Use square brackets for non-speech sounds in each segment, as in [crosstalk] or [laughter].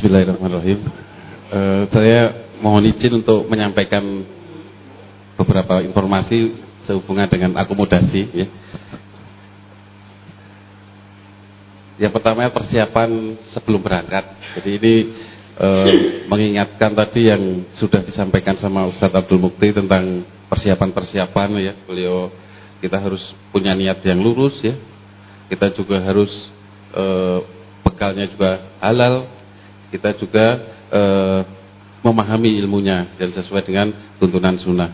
Bismillahirrahmanirrahim. Uh, saya mohon izin untuk menyampaikan beberapa informasi sehubungan dengan akomodasi. Ya. Yang pertama persiapan sebelum berangkat. Jadi ini uh, mengingatkan tadi yang sudah disampaikan sama Ustadz Abdul Mukti tentang persiapan-persiapan ya. Beliau kita harus punya niat yang lurus ya. Kita juga harus uh, bekalnya juga halal, kita juga e, memahami ilmunya dan sesuai dengan tuntunan sunnah.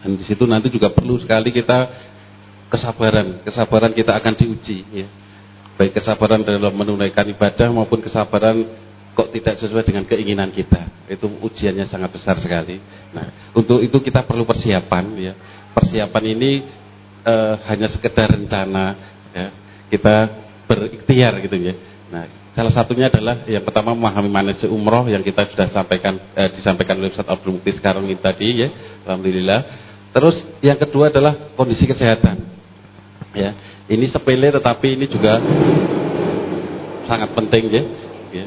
Dan di situ nanti juga perlu sekali kita kesabaran, kesabaran kita akan diuji, ya. baik kesabaran dalam menunaikan ibadah maupun kesabaran kok tidak sesuai dengan keinginan kita. Itu ujiannya sangat besar sekali. Nah, untuk itu kita perlu persiapan, ya. Persiapan ini e, hanya sekedar rencana, ya. Kita berikhtiar gitu ya. Nah, Salah satunya adalah yang pertama memahami manajemen umroh yang kita sudah sampaikan eh, disampaikan oleh Ustaz Abdul Mukti sekarang ini tadi ya. Alhamdulillah. Terus yang kedua adalah kondisi kesehatan. Ya, ini sepele tetapi ini juga sangat penting ya. ya.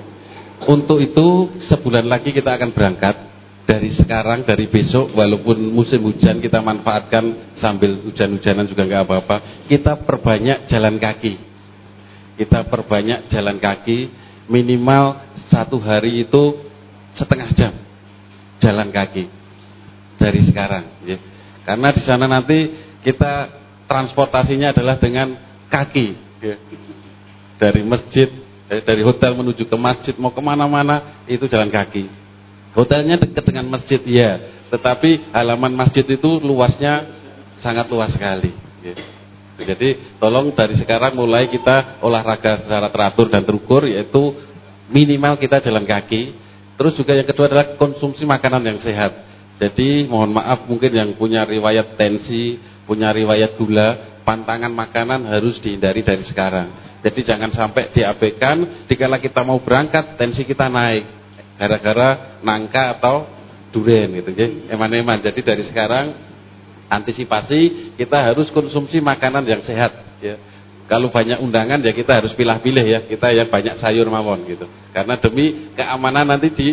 Untuk itu sebulan lagi kita akan berangkat dari sekarang dari besok walaupun musim hujan kita manfaatkan sambil hujan-hujanan juga nggak apa-apa kita perbanyak jalan kaki kita perbanyak jalan kaki minimal satu hari itu setengah jam jalan kaki dari sekarang ya. karena di sana nanti kita transportasinya adalah dengan kaki ya. dari masjid eh, dari hotel menuju ke masjid mau ke mana-mana itu jalan kaki hotelnya dekat dengan masjid ya tetapi halaman masjid itu luasnya sangat luas sekali ya. Jadi tolong dari sekarang mulai kita olahraga secara teratur dan terukur yaitu minimal kita jalan kaki. Terus juga yang kedua adalah konsumsi makanan yang sehat. Jadi mohon maaf mungkin yang punya riwayat tensi, punya riwayat gula, pantangan makanan harus dihindari dari sekarang. Jadi jangan sampai diabaikan dikala kita mau berangkat tensi kita naik gara-gara nangka atau duren gitu ya. Eman-eman. Jadi dari sekarang antisipasi kita harus konsumsi makanan yang sehat ya. Kalau banyak undangan ya kita harus pilih-pilih ya. Kita yang banyak sayur mawon gitu. Karena demi keamanan nanti di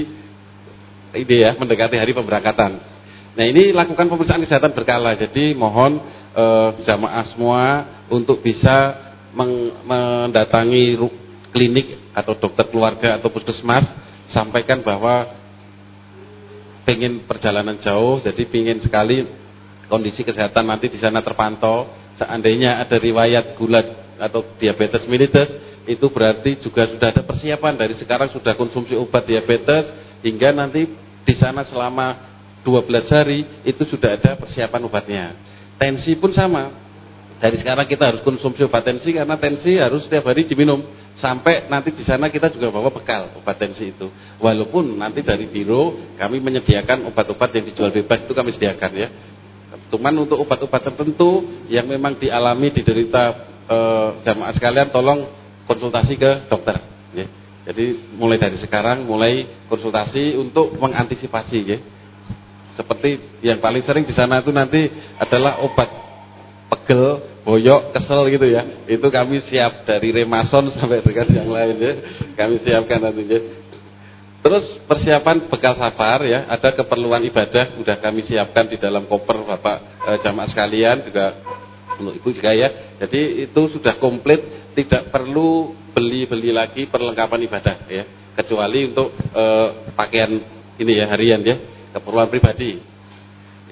ide ya mendekati hari pemberangkatan. Nah, ini lakukan pemeriksaan kesehatan berkala. Jadi mohon eh, jamaah semua untuk bisa mendatangi klinik atau dokter keluarga atau puskesmas sampaikan bahwa pengen perjalanan jauh jadi pengen sekali kondisi kesehatan nanti di sana terpantau. Seandainya ada riwayat gula atau diabetes mellitus, itu berarti juga sudah ada persiapan dari sekarang sudah konsumsi obat diabetes hingga nanti di sana selama 12 hari itu sudah ada persiapan obatnya. Tensi pun sama. Dari sekarang kita harus konsumsi obat tensi karena tensi harus setiap hari diminum sampai nanti di sana kita juga bawa bekal obat tensi itu. Walaupun nanti dari biro kami menyediakan obat-obat yang dijual bebas itu kami sediakan ya. Cuman untuk obat-obat tertentu yang memang dialami diderita e, jamaah sekalian tolong konsultasi ke dokter ya. Jadi mulai dari sekarang mulai konsultasi untuk mengantisipasi ya. Seperti yang paling sering di sana itu nanti adalah obat pegel, boyok, kesel gitu ya. Itu kami siap dari remason sampai dengan yang lain ya. Kami siapkan nantinya. Terus persiapan bekal safar ya, ada keperluan ibadah sudah kami siapkan di dalam koper Bapak e, jamaah sekalian juga untuk Ibu juga ya. Jadi itu sudah komplit, tidak perlu beli-beli lagi perlengkapan ibadah ya, kecuali untuk e, pakaian ini ya harian ya, keperluan pribadi.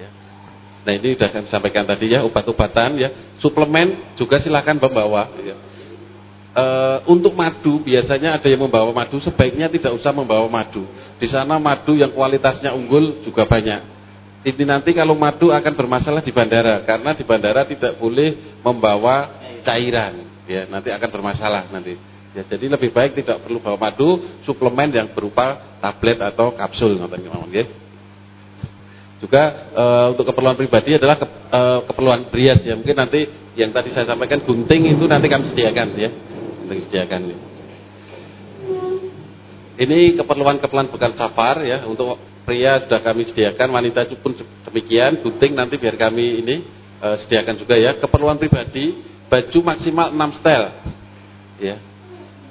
Ya. Nah ini sudah kami sampaikan tadi ya, obat-obatan ya, suplemen juga silakan membawa. Ya e, untuk madu biasanya ada yang membawa madu. Sebaiknya tidak usah membawa madu. Di sana madu yang kualitasnya unggul juga banyak. Ini nanti kalau madu akan bermasalah di bandara karena di bandara tidak boleh membawa cairan. Ya nanti akan bermasalah nanti. Ya jadi lebih baik tidak perlu bawa madu suplemen yang berupa tablet atau kapsul ya. juga e, untuk keperluan pribadi adalah ke, e, keperluan brias ya. Mungkin nanti yang tadi saya sampaikan gunting itu nanti kami sediakan ya disediakan. Ini keperluan-keperluan bekal safar ya untuk pria sudah kami sediakan, wanita pun demikian, gunting nanti biar kami ini uh, sediakan juga ya. Keperluan pribadi, baju maksimal 6 setel. Ya.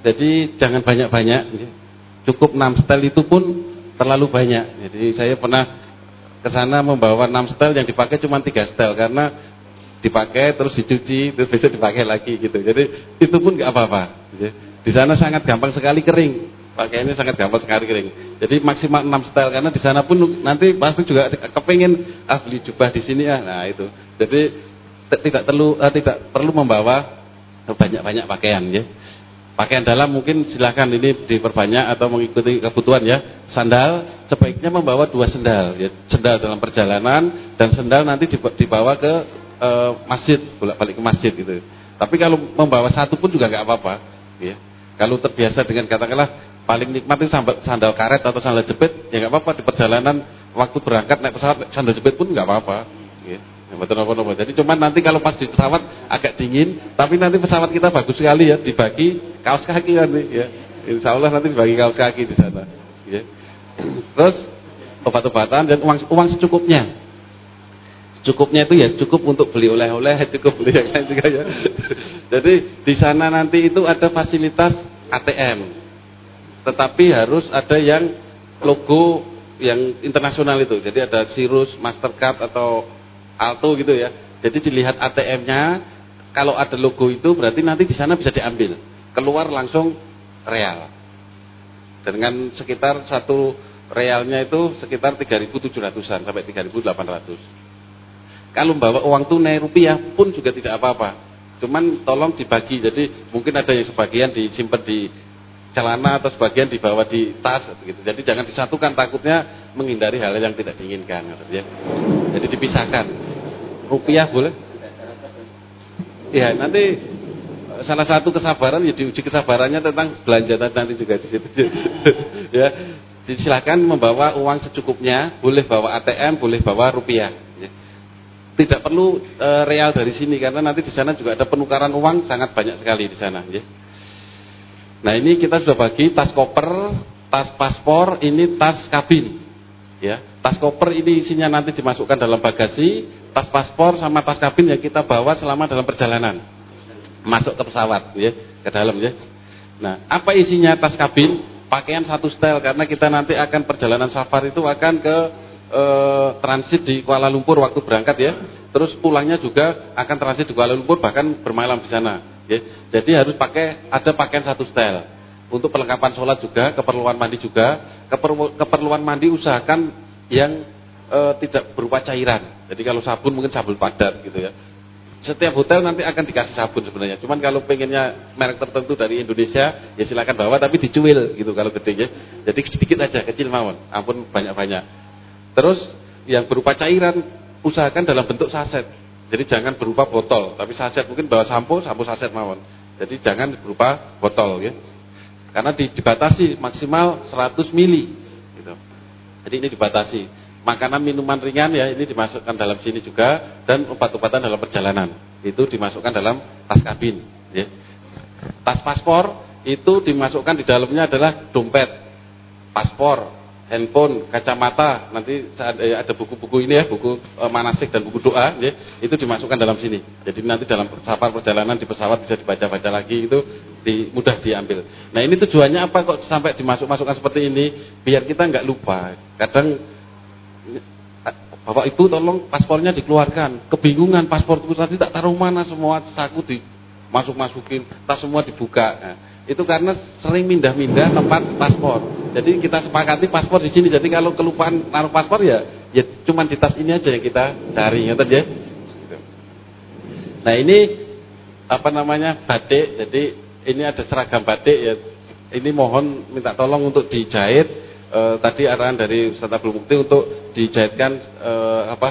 Jadi jangan banyak-banyak ya. cukup 6 setel itu pun terlalu banyak. Jadi saya pernah ke sana membawa 6 setel yang dipakai cuma 3 setel karena dipakai terus dicuci terus besok dipakai lagi gitu. Jadi itu pun nggak apa-apa. Di sana sangat gampang sekali kering. Pakaiannya sangat gampang sekali kering. Jadi maksimal 6 setel karena di sana pun nanti pasti juga kepingin ah beli jubah di sini ya. Nah itu. Jadi tidak perlu uh, tidak perlu membawa banyak-banyak pakaian ya. Pakaian dalam mungkin silahkan ini diperbanyak atau mengikuti kebutuhan ya. Sandal sebaiknya membawa dua sendal ya. Sendal dalam perjalanan dan sendal nanti dibawa ke e, masjid, bolak-balik ke masjid gitu. Tapi kalau membawa satu pun juga nggak apa-apa ya. Kalau terbiasa dengan katakanlah paling nikmat itu sandal karet atau sandal jepit ya nggak apa-apa di perjalanan waktu berangkat naik pesawat sandal jepit pun nggak apa-apa ya. Apa Jadi cuman nanti kalau pas di pesawat agak dingin, tapi nanti pesawat kita bagus sekali ya, dibagi kaos kaki nanti ya. Insya Allah nanti dibagi kaos kaki di sana. Ya. [clears throat] Terus obat-obatan dan uang uang secukupnya. Secukupnya itu ya cukup untuk beli oleh-oleh, [laughs] cukup beli yang lain juga ya. Jadi di sana nanti itu ada fasilitas ATM. Tetapi harus ada yang logo yang internasional itu. Jadi ada Sirus, Mastercard atau Alto gitu ya. Jadi dilihat ATM-nya, kalau ada logo itu berarti nanti di sana bisa diambil. Keluar langsung real. Dengan sekitar satu realnya itu sekitar 3.700-an sampai 3.800. Kalau bawa uang tunai rupiah pun juga tidak apa-apa. Cuman tolong dibagi. Jadi mungkin ada yang sebagian disimpan di celana atau sebagian dibawa di tas gitu. Jadi jangan disatukan takutnya menghindari hal yang tidak diinginkan ya. Jadi dipisahkan rupiah boleh? Ya nanti salah satu kesabaran ya diuji kesabarannya tentang belanja nanti juga di situ. [laughs] ya, silakan membawa uang secukupnya, boleh bawa ATM, boleh bawa rupiah. Tidak perlu e, real dari sini karena nanti di sana juga ada penukaran uang sangat banyak sekali di sana. Ya. Nah ini kita sudah bagi tas koper, tas paspor, ini tas kabin. Ya, tas koper ini isinya nanti dimasukkan dalam bagasi, tas paspor sama tas kabin yang kita bawa selama dalam perjalanan. Masuk ke pesawat ya, ke dalam ya. Nah, apa isinya tas kabin? Pakaian satu style karena kita nanti akan perjalanan safari itu akan ke e, transit di Kuala Lumpur waktu berangkat ya. Terus pulangnya juga akan transit di Kuala Lumpur bahkan bermalam di sana ya. Jadi harus pakai ada pakaian satu style. Untuk perlengkapan sholat juga, keperluan mandi juga. Keperluan mandi usahakan yang e, tidak berupa cairan. Jadi kalau sabun mungkin sabun padat gitu ya. Setiap hotel nanti akan dikasih sabun sebenarnya. Cuman kalau pengennya merek tertentu dari Indonesia, ya silakan bawa tapi dicuil gitu kalau gedenya. Jadi sedikit aja, kecil mawon. Ampun banyak-banyak. Terus yang berupa cairan usahakan dalam bentuk saset. Jadi jangan berupa botol, tapi saset mungkin bawa sampo, sampo saset mawon. Jadi jangan berupa botol ya. Karena dibatasi maksimal 100 mili. Gitu. Jadi ini dibatasi. Makanan minuman ringan ya ini dimasukkan dalam sini juga dan obat-obatan dalam perjalanan itu dimasukkan dalam tas kabin. Ya. Tas paspor itu dimasukkan di dalamnya adalah dompet, paspor, handphone, kacamata, nanti ada buku-buku ini ya, buku e, manasik dan buku doa, ya, itu dimasukkan dalam sini. Jadi nanti dalam safar perjalanan di pesawat bisa dibaca-baca lagi itu di, mudah diambil. Nah ini tujuannya apa kok sampai dimasuk-masukkan seperti ini? Biar kita nggak lupa. Kadang Bapak Ibu tolong paspornya dikeluarkan. Kebingungan pasporku tadi tak taruh mana semua saku dimasuk-masukin, tas semua dibuka. Nah, itu karena sering mindah-mindah tempat paspor. Jadi kita sepakati paspor di sini. Jadi kalau kelupaan naruh paspor ya, ya cuma di tas ini aja yang kita cari, ngerti ya. Nah ini apa namanya batik. Jadi ini ada seragam batik ya. Ini mohon minta tolong untuk dijahit eh, tadi arahan dari Ustaz Abdul Mukti untuk dijahitkan eh, apa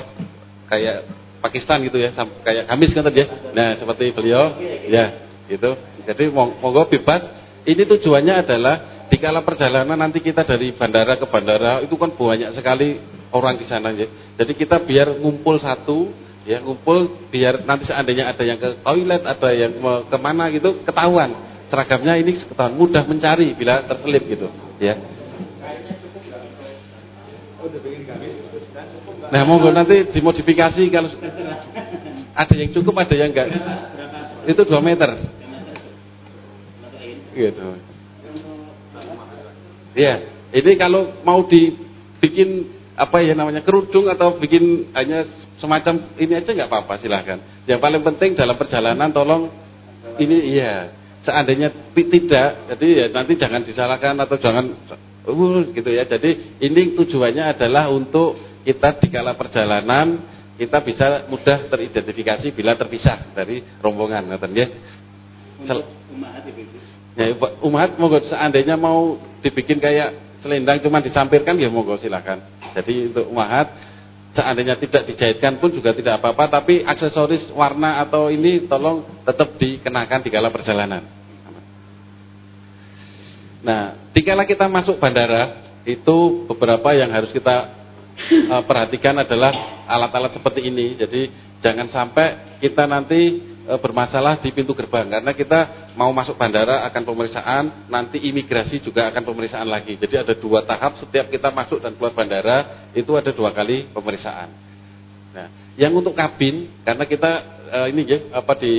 kayak Pakistan gitu ya, kayak kamis kan tadi ya. Nah, seperti beliau ya, gitu. Jadi monggo bebas. Ini tujuannya adalah di kala perjalanan nanti kita dari bandara ke bandara itu kan banyak sekali orang di sana ya. Jadi kita biar ngumpul satu ya ngumpul biar nanti seandainya ada yang ke toilet ada yang ke mana gitu ketahuan seragamnya ini ketahuan mudah mencari bila terselip gitu ya Nah, monggo nanti dimodifikasi kalau ada yang cukup, ada yang enggak. Itu 2 meter. Gitu. Ya, ini kalau mau dibikin apa ya namanya kerudung atau bikin hanya semacam ini aja nggak apa-apa silahkan. Yang paling penting dalam perjalanan tolong ini iya seandainya tidak jadi ya nanti jangan disalahkan atau jangan uh, gitu ya. Jadi ini tujuannya adalah untuk kita di kala perjalanan kita bisa mudah teridentifikasi bila terpisah dari rombongan ngoten nggih. Untuk umat Ya, umat monggo seandainya mau dibikin kayak selendang cuma disampirkan ya monggo silakan. Jadi untuk umat seandainya tidak dijahitkan pun juga tidak apa-apa tapi aksesoris warna atau ini tolong tetap dikenakan di kala perjalanan. Nah, dikala kita masuk bandara itu beberapa yang harus kita uh, perhatikan adalah alat-alat seperti ini. Jadi jangan sampai kita nanti bermasalah di pintu gerbang karena kita mau masuk bandara akan pemeriksaan, nanti imigrasi juga akan pemeriksaan lagi. Jadi ada dua tahap setiap kita masuk dan keluar bandara itu ada dua kali pemeriksaan. Nah, yang untuk kabin karena kita e, ini ya apa di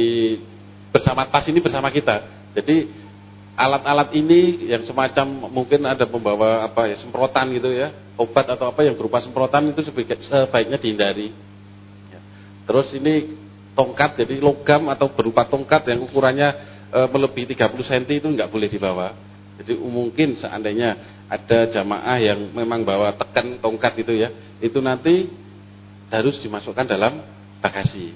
bersama tas ini bersama kita. Jadi alat-alat ini yang semacam mungkin ada membawa apa ya semprotan gitu ya, obat atau apa yang berupa semprotan itu sebaiknya dihindari. Ya. Terus ini tongkat jadi logam atau berupa tongkat yang ukurannya e, melebihi 30 cm itu nggak boleh dibawa. Jadi mungkin seandainya ada jamaah yang memang bawa tekan tongkat itu ya, itu nanti harus dimasukkan dalam bagasi.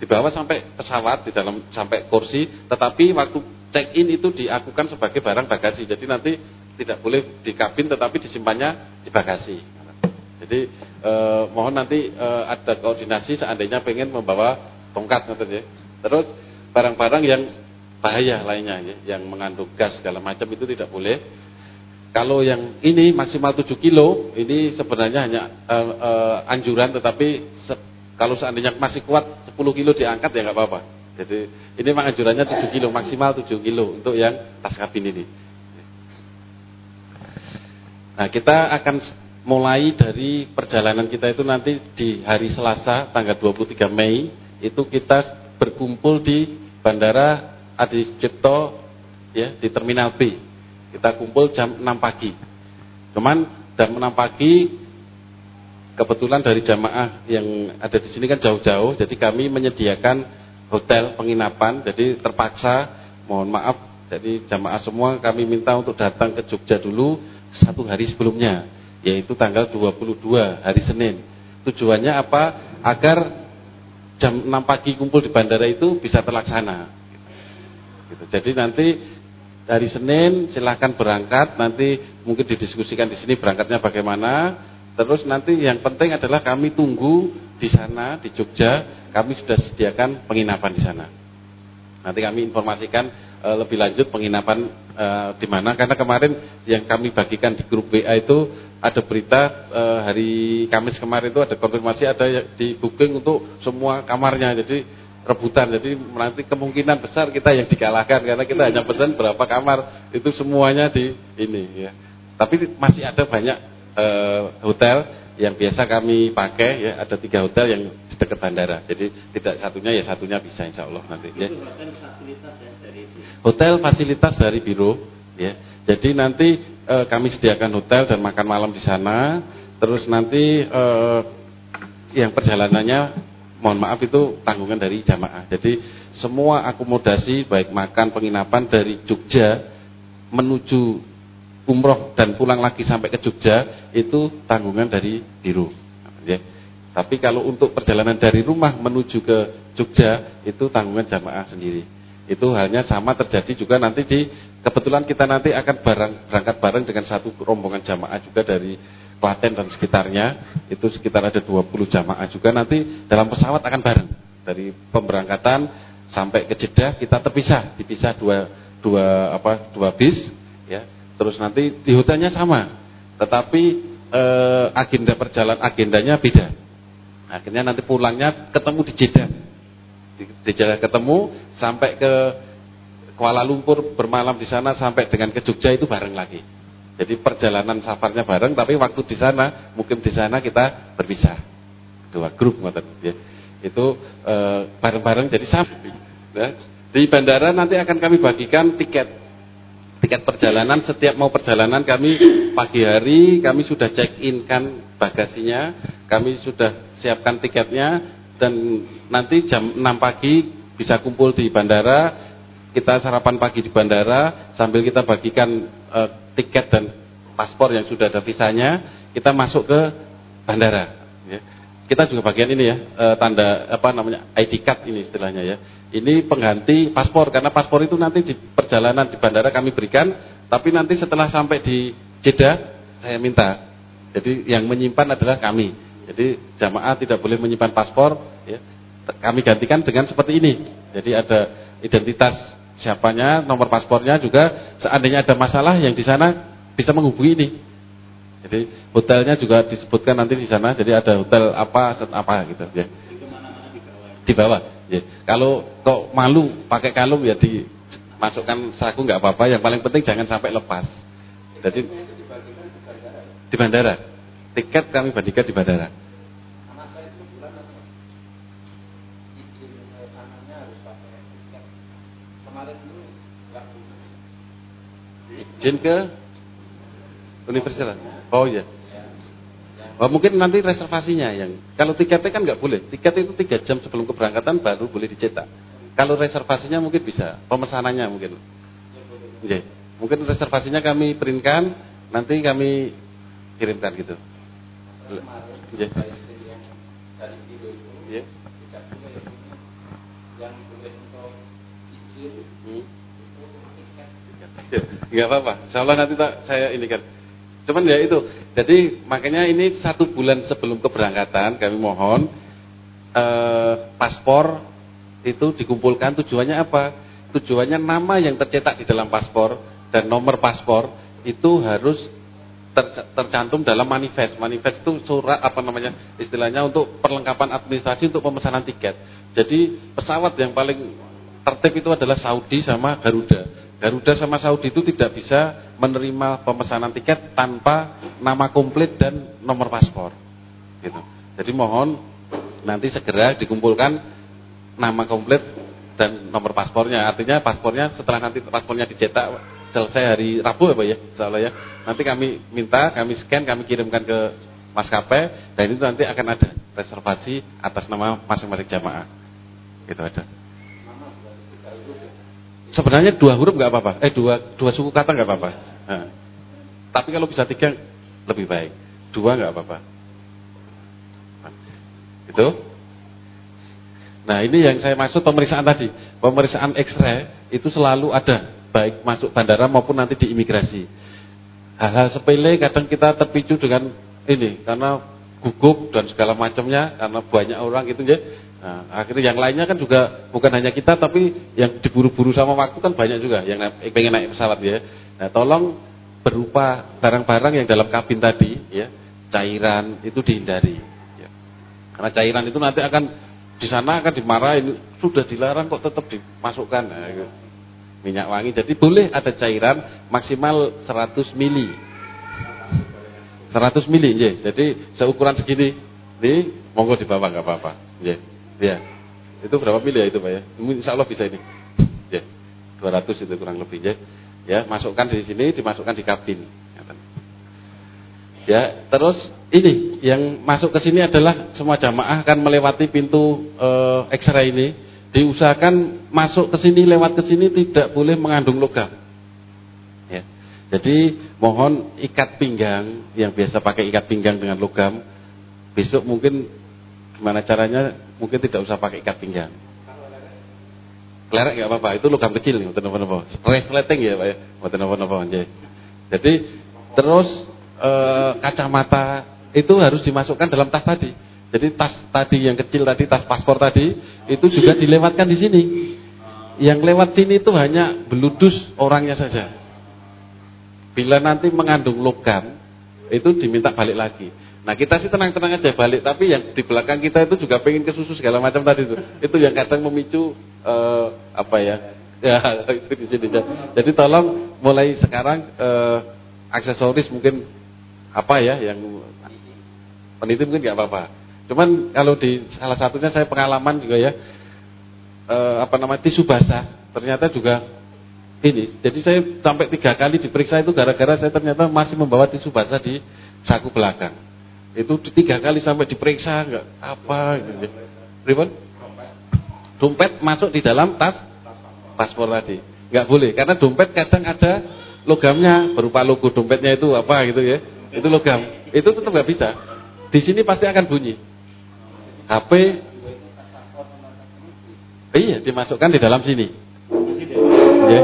Dibawa sampai pesawat di dalam sampai kursi, tetapi waktu check in itu diakukan sebagai barang bagasi. Jadi nanti tidak boleh di kabin tetapi disimpannya di bagasi. Jadi eh, mohon nanti eh, ada koordinasi seandainya pengen membawa tongkat nanti ya. Terus barang-barang yang bahaya lainnya ya, yang mengandung gas segala macam itu tidak boleh. Kalau yang ini maksimal 7 kilo, ini sebenarnya hanya uh, uh, anjuran tetapi se kalau seandainya masih kuat 10 kilo diangkat ya nggak apa-apa. Jadi ini memang anjurannya 7 kilo, maksimal 7 kilo untuk yang tas kabin ini. Nah kita akan mulai dari perjalanan kita itu nanti di hari Selasa tanggal 23 Mei itu kita berkumpul di Bandara Adi Cipto ya di Terminal B. Kita kumpul jam 6 pagi. Cuman jam 6 pagi kebetulan dari jamaah yang ada di sini kan jauh-jauh jadi kami menyediakan hotel penginapan jadi terpaksa mohon maaf jadi jamaah semua kami minta untuk datang ke Jogja dulu satu hari sebelumnya yaitu tanggal 22 hari Senin. Tujuannya apa? Agar jam 6 pagi kumpul di bandara itu bisa terlaksana. Gitu. Jadi nanti hari Senin silahkan berangkat, nanti mungkin didiskusikan di sini berangkatnya bagaimana. Terus nanti yang penting adalah kami tunggu di sana di Jogja, kami sudah sediakan penginapan di sana. Nanti kami informasikan e, lebih lanjut penginapan e, di mana karena kemarin yang kami bagikan di grup WA itu ada berita e, hari Kamis kemarin itu ada konfirmasi ada di booking untuk semua kamarnya. Jadi rebutan. Jadi nanti kemungkinan besar kita yang dikalahkan. Karena kita hanya pesan berapa kamar. Itu semuanya di ini ya. Tapi masih ada banyak e, hotel yang biasa kami pakai ya. Ada tiga hotel yang di dekat bandara. Jadi tidak satunya ya satunya bisa insya Allah nanti ya. hotel fasilitas dari biro ya jadi nanti eh, kami sediakan hotel dan makan malam di sana. Terus nanti eh, yang perjalanannya mohon maaf itu tanggungan dari jamaah. Jadi semua akomodasi baik makan penginapan dari Jogja menuju umroh dan pulang lagi sampai ke Jogja itu tanggungan dari biru. Ya. Tapi kalau untuk perjalanan dari rumah menuju ke Jogja itu tanggungan jamaah sendiri. Itu halnya sama terjadi juga nanti di kebetulan kita nanti akan bareng, berangkat bareng dengan satu rombongan jamaah juga dari Klaten dan sekitarnya. Itu sekitar ada 20 jamaah juga nanti dalam pesawat akan bareng. Dari pemberangkatan sampai ke Jeddah kita terpisah, dipisah dua dua apa dua bis ya. Terus nanti di hotelnya sama. Tetapi eh, agenda perjalanan agendanya beda. Akhirnya nanti pulangnya ketemu di Jeddah di, di jalan ketemu sampai ke Kuala Lumpur bermalam di sana sampai dengan ke Jogja itu bareng lagi. Jadi perjalanan safarnya bareng tapi waktu di sana mungkin di sana kita berpisah. Dua grup ngoten ya. Itu bareng-bareng jadi sama. Ya. Di bandara nanti akan kami bagikan tiket tiket perjalanan setiap mau perjalanan kami pagi hari kami sudah check in kan bagasinya, kami sudah siapkan tiketnya dan nanti jam 6 pagi bisa kumpul di bandara, kita sarapan pagi di bandara sambil kita bagikan e, tiket dan paspor yang sudah ada visanya, kita masuk ke bandara. Ya. Kita juga bagian ini ya, e, tanda apa namanya ID card ini istilahnya ya. Ini pengganti paspor karena paspor itu nanti di perjalanan di bandara kami berikan, tapi nanti setelah sampai di Jeddah saya minta. Jadi yang menyimpan adalah kami. Jadi jamaah tidak boleh menyimpan paspor, ya. Kami gantikan dengan seperti ini. Jadi ada identitas siapanya, nomor paspornya juga. Seandainya ada masalah yang di sana bisa menghubungi ini. Jadi hotelnya juga disebutkan nanti di sana. Jadi ada hotel apa, apa gitu ya. Di bawah. Ya. Kalau kok malu pakai kalung ya dimasukkan saku nggak apa-apa. Yang paling penting jangan sampai lepas. Jadi di bandara. Tiket kami bagikan di bandara. Izin ke universitas. Oh iya. Oh, mungkin nanti reservasinya yang kalau tiketnya kan nggak boleh. Tiket itu tiga jam sebelum keberangkatan baru boleh dicetak. Kalau reservasinya mungkin bisa, pemesanannya mungkin. Yeah. Mungkin reservasinya kami printkan, nanti kami kirimkan gitu. Yeah. Yeah. Enggak apa-apa. Insya Allah nanti tak saya ini kan. Cuman ya itu. Jadi makanya ini satu bulan sebelum keberangkatan kami mohon eh, paspor itu dikumpulkan tujuannya apa? Tujuannya nama yang tercetak di dalam paspor dan nomor paspor itu harus ter, tercantum dalam manifest. Manifest itu surat apa namanya istilahnya untuk perlengkapan administrasi untuk pemesanan tiket. Jadi pesawat yang paling tertib itu adalah Saudi sama Garuda. Garuda sama Saudi itu tidak bisa menerima pemesanan tiket tanpa nama komplit dan nomor paspor. Gitu. Jadi mohon nanti segera dikumpulkan nama komplit dan nomor paspornya. Artinya paspornya setelah nanti paspornya dicetak selesai hari Rabu ya Pak ya, insyaallah ya. Nanti kami minta, kami scan, kami kirimkan ke maskapai dan itu nanti akan ada reservasi atas nama masing-masing jamaah. Gitu ada. Sebenarnya dua huruf nggak apa-apa. Eh dua dua suku kata nggak apa-apa. Nah. Tapi kalau bisa tiga lebih baik. Dua nggak apa-apa. Nah, itu. Nah ini yang saya maksud pemeriksaan tadi. Pemeriksaan X-ray itu selalu ada. Baik masuk bandara maupun nanti di imigrasi. Hal-hal sepele kadang kita terpicu dengan ini. Karena gugup dan segala macamnya. Karena banyak orang gitu ya Nah, akhirnya yang lainnya kan juga bukan hanya kita tapi yang diburu-buru sama waktu kan banyak juga yang pengen naik pesawat ya. Nah, tolong berupa barang-barang yang dalam kabin tadi ya, cairan itu dihindari. Ya. Karena cairan itu nanti akan di sana akan dimarahin, sudah dilarang kok tetap dimasukkan. Gitu. Minyak wangi. Jadi boleh ada cairan maksimal 100 mili. 100 mili, ya. Jadi seukuran segini, nih monggo dibawa nggak apa-apa. Ya. Ya. Itu berapa mili ya itu Pak ya? Insya Allah bisa ini. Ya. 200 itu kurang lebih ya. Ya, masukkan di sini, dimasukkan di kabin. Ya, terus ini yang masuk ke sini adalah semua jamaah akan melewati pintu uh, X-ray ini. Diusahakan masuk ke sini lewat ke sini tidak boleh mengandung logam. Ya. Jadi mohon ikat pinggang yang biasa pakai ikat pinggang dengan logam. Besok mungkin gimana caranya mungkin tidak usah pakai ikat pinggang. Kelerek nggak apa-apa, itu logam kecil nih, apa apa Resleting ya Pak ya, mboten apa-apa Jadi terus e, kacamata itu harus dimasukkan dalam tas tadi. Jadi tas tadi yang kecil tadi, tas paspor tadi, itu juga dilewatkan di sini. Yang lewat sini itu hanya beludus orangnya saja. Bila nanti mengandung logam, itu diminta balik lagi. Nah kita sih tenang-tenang aja balik, tapi yang di belakang kita itu juga pengen ke susu segala macam tadi itu. Itu yang kadang memicu uh, apa ya? [laughs] Ya itu di sini. Jadi tolong mulai sekarang uh, aksesoris mungkin apa ya yang peniti mungkin nggak apa-apa. Cuman kalau di salah satunya saya pengalaman juga ya uh, apa namanya tisu basah ternyata juga ini. Jadi saya sampai tiga kali diperiksa itu gara-gara saya ternyata masih membawa tisu basah di saku belakang. Itu tiga kali sampai diperiksa enggak apa gitu. Dompet masuk di dalam tas paspor tadi. Enggak boleh karena dompet kadang ada logamnya berupa logo dompetnya itu apa gitu ya. Itu logam. Itu tetap nggak bisa. Di sini pasti akan bunyi. HP Iya, dimasukkan di dalam sini. Ya.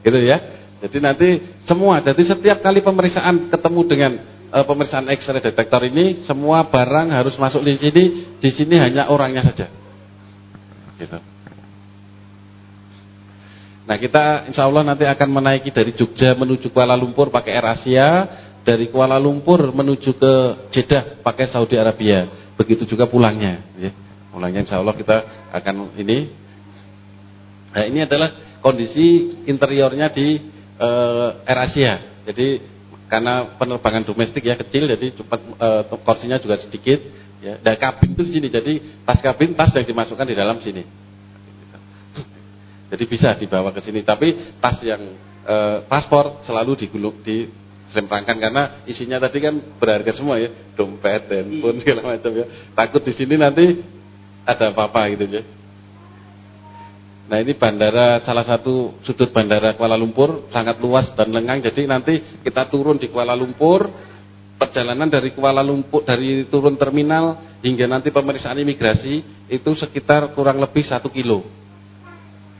Gitu ya. Jadi nanti semua, jadi setiap kali pemeriksaan ketemu dengan uh, pemeriksaan X-ray detektor ini, semua barang harus masuk di sini, di sini hanya orangnya saja. Gitu. Nah kita insya Allah nanti akan menaiki dari Jogja menuju Kuala Lumpur pakai Air Asia, dari Kuala Lumpur menuju ke Jeddah pakai Saudi Arabia. Begitu juga pulangnya. Ya. Pulangnya insya Allah kita akan ini. Nah ini adalah kondisi interiornya di uh, Air Asia. Jadi karena penerbangan domestik ya kecil, jadi cepat uh, kursinya juga sedikit. Ya, dan kabin itu di sini. Jadi tas kabin tas yang dimasukkan di dalam sini. Jadi bisa dibawa ke sini. Tapi tas yang uh, paspor selalu digulung di serempangkan karena isinya tadi kan berharga semua ya, dompet, handphone segala macam ya. Takut di sini nanti ada apa-apa gitu ya. Nah ini bandara salah satu sudut bandara Kuala Lumpur sangat luas dan lengang. Jadi nanti kita turun di Kuala Lumpur, perjalanan dari Kuala Lumpur dari turun terminal hingga nanti pemeriksaan imigrasi itu sekitar kurang lebih satu kilo.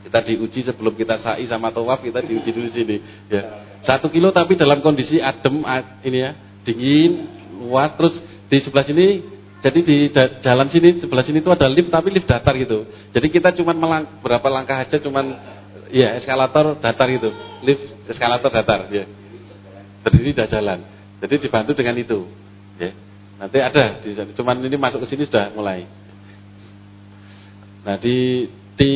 Kita diuji sebelum kita sa'i sama tawaf kita diuji dulu sini. Ya. Satu kilo tapi dalam kondisi adem ini ya dingin luas terus di sebelah sini jadi di jalan sini sebelah sini itu ada lift tapi lift datar gitu. Jadi kita cuma melang, berapa langkah aja cuman ya eskalator datar gitu. Lift eskalator datar ya. Berdiri sudah jalan. Jadi dibantu dengan itu. Ya. Nanti ada di. Cuman ini masuk ke sini sudah mulai. Nah di di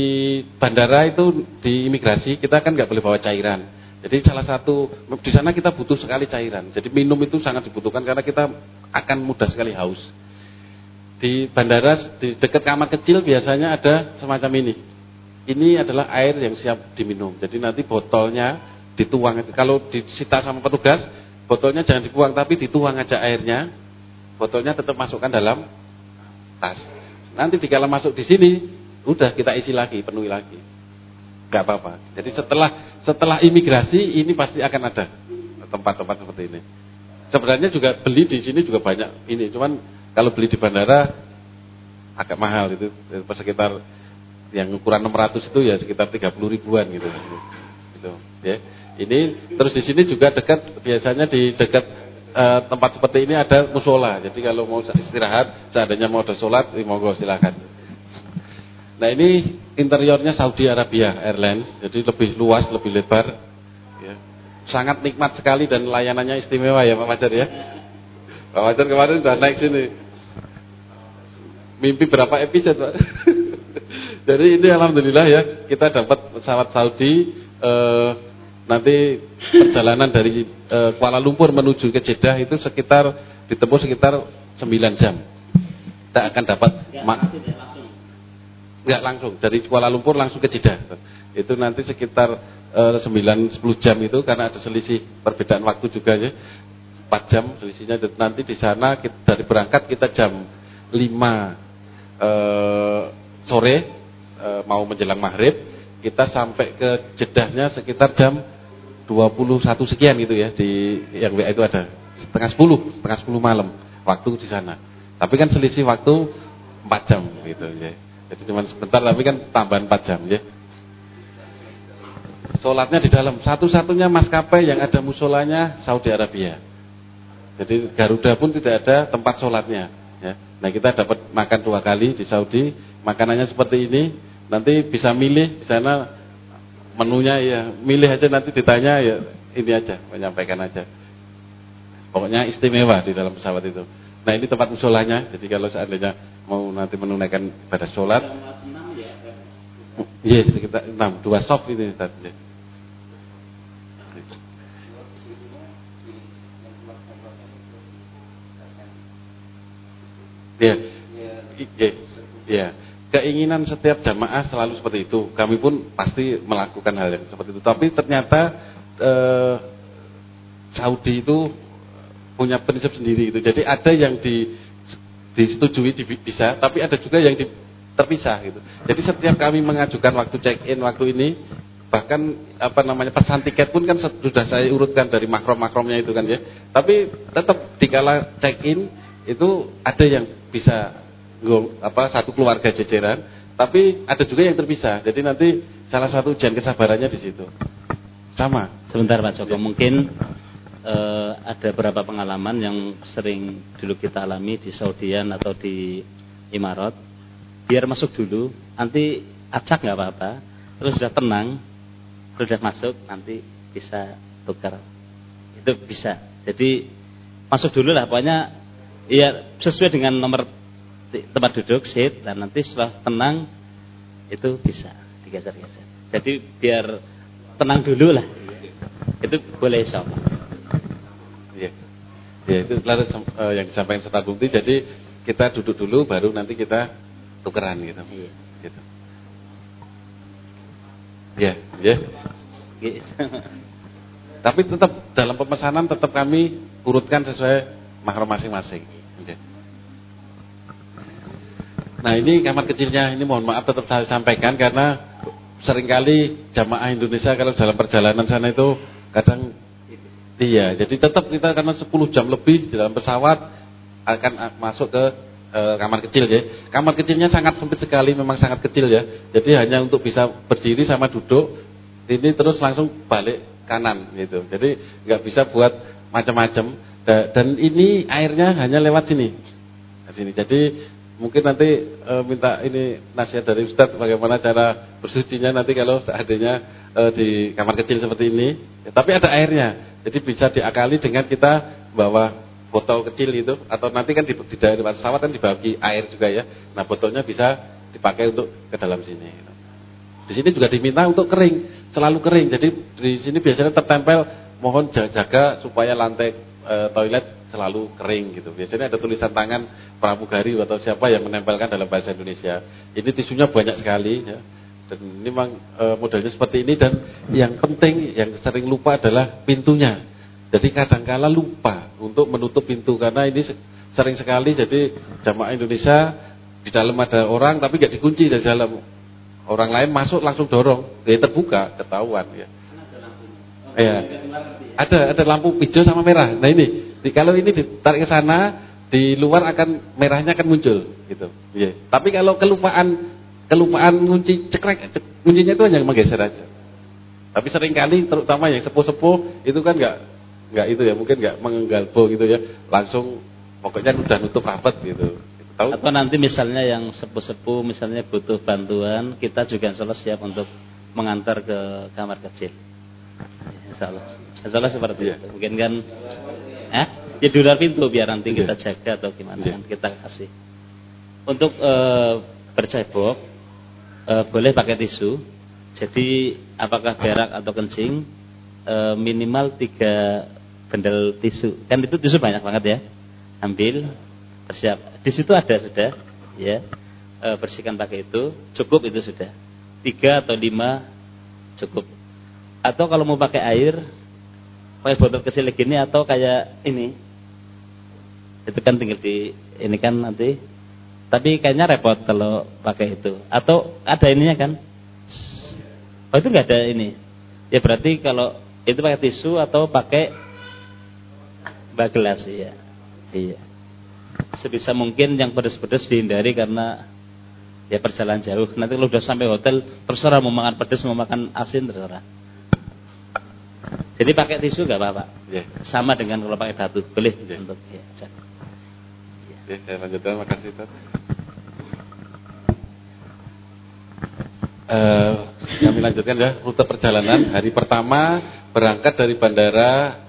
bandara itu di imigrasi kita kan nggak boleh bawa cairan. Jadi salah satu di sana kita butuh sekali cairan. Jadi minum itu sangat dibutuhkan karena kita akan mudah sekali haus di bandara di dekat kamar kecil biasanya ada semacam ini. Ini adalah air yang siap diminum. Jadi nanti botolnya dituang. Kalau disita sama petugas, botolnya jangan dibuang tapi dituang aja airnya. Botolnya tetap masukkan dalam tas. Nanti dikala masuk di sini, udah kita isi lagi, penuhi lagi. Gak apa-apa. Jadi setelah setelah imigrasi ini pasti akan ada tempat-tempat seperti ini. Sebenarnya juga beli di sini juga banyak ini, cuman kalau beli di bandara agak mahal itu sekitar yang ukuran 600 itu ya sekitar 30 ribuan gitu. Gitu, ya. Ini terus di sini juga dekat biasanya di dekat uh, tempat seperti ini ada musola. Jadi kalau mau istirahat, seandainya mau ada sholat, ya monggo silakan. Nah ini interiornya Saudi Arabia Airlines, jadi lebih luas, lebih lebar, ya. sangat nikmat sekali dan layanannya istimewa ya Pak Fajar ya. Pak Fajar kemarin sudah naik sini, mimpi berapa episode Pak. [laughs] Jadi ini alhamdulillah ya kita dapat pesawat Saudi eh, nanti perjalanan dari eh, Kuala Lumpur menuju ke Jeddah itu sekitar ditempuh sekitar 9 jam. Kita akan dapat Enggak langsung dari Kuala Lumpur langsung ke Jeddah. Itu nanti sekitar eh, 9 10 jam itu karena ada selisih perbedaan waktu juga ya. 4 jam selisihnya nanti di sana kita, dari berangkat kita jam 5 eh, sore eh, mau menjelang maghrib kita sampai ke jedahnya sekitar jam 21 sekian gitu ya di yang WA itu ada. Setengah 10 setengah 10 malam waktu di sana. Tapi kan selisih waktu 4 jam gitu ya. Jadi cuma sebentar tapi kan tambahan 4 jam ya. Sholatnya di dalam. Satu-satunya maskapai yang ada musolanya Saudi Arabia. Jadi Garuda pun tidak ada tempat sholatnya. Ya. Nah kita dapat makan dua kali di Saudi, makanannya seperti ini. Nanti bisa milih di sana menunya ya, milih aja nanti ditanya ya ini aja, menyampaikan aja. Pokoknya istimewa di dalam pesawat itu. Nah ini tempat musolanya, jadi kalau seandainya mau nanti menunaikan pada sholat, Iya yes, sekitar enam, dua soft ini Ustaz. Ya. Ya. Ya. Keinginan setiap jamaah selalu seperti itu. Kami pun pasti melakukan hal yang seperti itu. Tapi ternyata eh, Saudi itu punya prinsip sendiri itu. Jadi ada yang di, disetujui di, bisa, tapi ada juga yang di, terpisah gitu. Jadi setiap kami mengajukan waktu check in waktu ini bahkan apa namanya pesan tiket pun kan sudah saya urutkan dari makrom-makromnya itu kan ya. Tapi tetap dikala check in itu ada yang bisa apa satu keluarga jejeran, tapi ada juga yang terpisah. Jadi nanti salah satu ujian kesabarannya di situ. Sama. Sebentar Pak Joko, mungkin uh, ada beberapa pengalaman yang sering dulu kita alami di Saudian atau di Imarat. Biar masuk dulu, nanti acak nggak apa-apa. Terus sudah tenang, sudah masuk, nanti bisa tukar. Itu bisa. Jadi masuk dulu lah, pokoknya ya sesuai dengan nomor tempat duduk seat dan nanti setelah tenang itu bisa digeser-geser. Jadi biar tenang dulu lah. Itu boleh insya Ya. ya itu lalu uh, yang disampaikan Ustaz Bukti. Jadi kita duduk dulu baru nanti kita tukeran gitu. Iya. Gitu. Ya, ya. Gitu. Tapi tetap dalam pemesanan tetap kami urutkan sesuai mahram masing-masing. Nah ini kamar kecilnya ini mohon maaf tetap saya sampaikan karena sering kali jamaah Indonesia kalau dalam perjalanan sana itu kadang iya jadi tetap kita karena 10 jam lebih di dalam pesawat akan masuk ke e, kamar kecil ya. Kamar kecilnya sangat sempit sekali memang sangat kecil ya. Jadi hanya untuk bisa berdiri sama duduk ini terus langsung balik kanan gitu. Jadi nggak bisa buat macam-macam dan ini airnya hanya lewat sini. Sini. Jadi mungkin nanti e, minta ini nasihat dari Ustadz bagaimana cara bersucinya nanti kalau seandainya e, di kamar kecil seperti ini. Ya, tapi ada airnya, jadi bisa diakali dengan kita bawa botol kecil itu atau nanti kan di, di daerah pesawat kan dibagi air juga ya. Nah botolnya bisa dipakai untuk ke dalam sini. Di sini juga diminta untuk kering, selalu kering. Jadi di sini biasanya tertempel mohon jaga supaya lantai e, toilet selalu kering gitu. Biasanya ada tulisan tangan pramugari atau siapa yang menempelkan dalam bahasa Indonesia. Ini tisunya banyak sekali ya. Dan ini memang e, modelnya seperti ini dan yang penting yang sering lupa adalah pintunya. Jadi kadangkala lupa untuk menutup pintu karena ini sering sekali jadi jamaah Indonesia di dalam ada orang tapi nggak dikunci dari dalam. Orang lain masuk langsung dorong, ya terbuka, ketahuan ya. Ya. Ada ada lampu hijau sama merah. Nah ini di, kalau ini ditarik ke sana, di luar akan merahnya akan muncul gitu. Yeah. Tapi kalau kelupaan kelupaan kunci cekrek, cek, kuncinya itu hanya menggeser aja. Tapi sering kali terutama yang sepuh-sepuh itu kan nggak nggak itu ya, mungkin nggak menggalbo gitu ya, langsung pokoknya udah nutup rapat gitu. Tahu? Atau nanti misalnya yang sepuh-sepuh misalnya butuh bantuan, kita juga insya siap untuk mengantar ke kamar kecil. Insya Allah. Insya Allah seperti yeah. itu. Mungkin kan Eh? Ya di luar pintu biar nanti kita iya. jaga atau gimana yeah. kita kasih. Untuk e, bercebok e, boleh pakai tisu. Jadi apakah berak atau kencing e, minimal tiga bendel tisu. Kan itu tisu banyak banget ya. Ambil, bersiap. Di situ ada sudah, ya. E, bersihkan pakai itu, cukup itu sudah. Tiga atau lima cukup. Atau kalau mau pakai air, pakai botol kecil gini atau kayak ini. Itu kan tinggal di ini kan nanti. Tapi kayaknya repot kalau pakai itu. Atau ada ininya kan? Oh itu nggak ada ini. Ya berarti kalau itu pakai tisu atau pakai bak gelas ya iya. Sebisa mungkin yang pedes-pedes dihindari karena ya perjalanan jauh. Nanti kalau udah sampai hotel terserah mau makan pedes mau makan asin terserah jadi pakai tisu nggak apa-apa. Yeah. Sama dengan kalau pakai batu, boleh yeah. untuk ya. Ya, yeah, saya lanjutkan, makasih Pak. Uh, kami lanjutkan ya rute perjalanan hari pertama berangkat dari bandara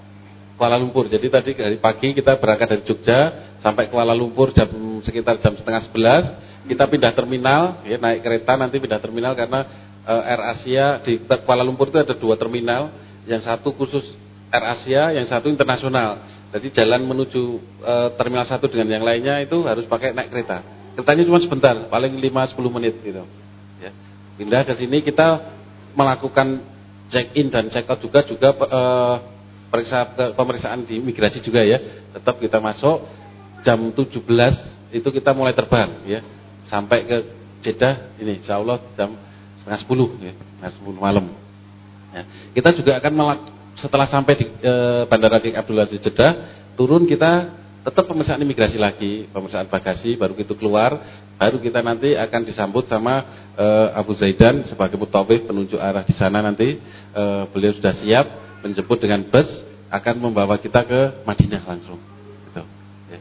Kuala Lumpur. Jadi tadi dari pagi kita berangkat dari Jogja sampai Kuala Lumpur jam sekitar jam setengah sebelas. Kita pindah terminal, ya naik kereta nanti pindah terminal karena uh, Air Asia di Kuala Lumpur itu ada dua terminal yang satu khusus Air Asia, yang satu internasional. Jadi jalan menuju e, terminal satu dengan yang lainnya itu harus pakai naik kereta. keretanya cuma sebentar, paling 5-10 menit gitu. Ya. Pindah ke sini kita melakukan check in dan check out juga juga uh, periksa pemeriksaan di imigrasi juga ya. Tetap kita masuk jam 17 itu kita mulai terbang ya. Sampai ke Jeddah ini insya Allah jam setengah 10 ya, setengah 10 malam. Ya. Kita juga akan setelah sampai di e, Bandara King Abdul Aziz Jeddah, turun kita tetap pemeriksaan imigrasi lagi, pemeriksaan bagasi, baru kita keluar, baru kita nanti akan disambut sama e, Abu Zaidan sebagai mutawif penunjuk arah di sana nanti. E, beliau sudah siap menjemput dengan bus, akan membawa kita ke Madinah langsung. Gitu, ya.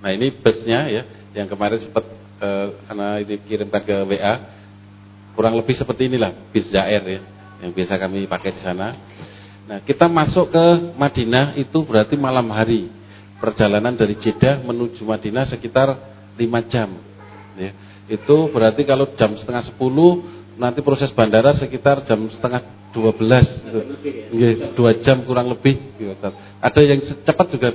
Nah ini busnya ya, yang kemarin sempat e, karena dikirimkan ke WA, kurang lebih seperti inilah bis Jair ya yang biasa kami pakai di sana. Nah, kita masuk ke Madinah itu berarti malam hari. Perjalanan dari Jeddah menuju Madinah sekitar 5 jam. Ya. Itu berarti kalau jam setengah 10 nanti proses bandara sekitar jam setengah 12 ya, dua jam kurang lebih ada yang cepat juga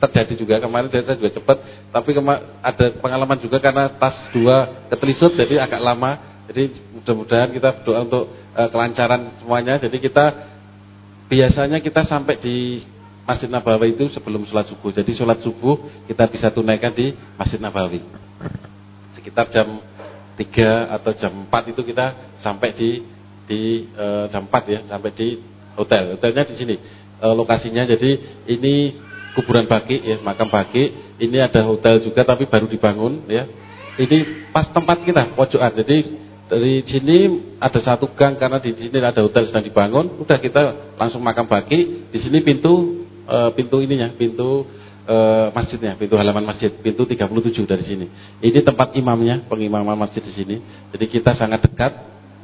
terjadi juga kemarin saya juga cepat tapi ada pengalaman juga karena tas dua ketelisut jadi agak lama jadi mudah-mudahan kita berdoa untuk uh, kelancaran semuanya. Jadi kita biasanya kita sampai di Masjid Nabawi itu sebelum sholat subuh. Jadi sholat subuh kita bisa tunaikan di Masjid Nabawi. Sekitar jam 3 atau jam 4 itu kita sampai di di uh, jam 4 ya, sampai di hotel. Hotelnya di sini. Uh, lokasinya jadi ini kuburan baki ya, makam baki. Ini ada hotel juga tapi baru dibangun ya. Ini pas tempat kita pojokan. Jadi dari sini ada satu gang karena di sini ada hotel sedang dibangun. Udah kita langsung makam baki. Di sini pintu e, pintu ininya, pintu e, masjidnya, pintu halaman masjid, pintu 37 dari sini. Ini tempat imamnya, pengimaman masjid di sini. Jadi kita sangat dekat.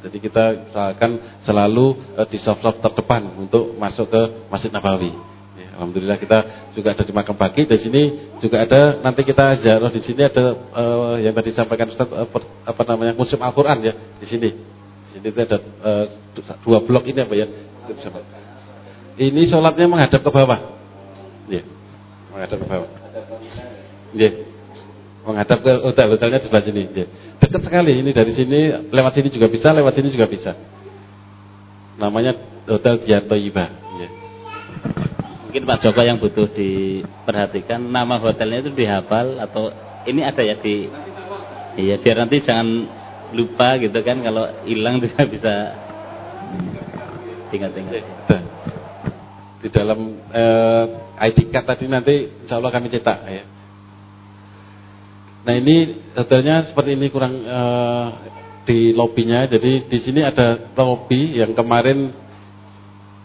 Jadi kita akan selalu e, di soft-soft terdepan untuk masuk ke Masjid Nabawi. Alhamdulillah kita juga ada di makam bagi. Di sini juga ada nanti kita ziarah di sini ada uh, yang tadi disampaikan Ustaz uh, apa namanya musim Al-Qur'an ya di sini. Di sini ada uh, dua blok ini apa ya? Ini sholatnya menghadap ke bawah. Ya. Menghadap ke bawah. Ya. Menghadap ke hotel, hotelnya di sebelah sini. Ya. Dekat sekali ini dari sini, lewat sini juga bisa, lewat sini juga bisa. Namanya Hotel Dianto. Mungkin Pak Joko yang butuh diperhatikan nama hotelnya itu dihafal atau ini ada ya di Iya biar nanti jangan lupa gitu kan kalau hilang [laughs] juga bisa tinggal-tinggal. Di dalam eh, ID card tadi nanti insya Allah kami cetak ya. Nah ini hotelnya seperti ini kurang eh, di lobbynya. Jadi di sini ada lobby yang kemarin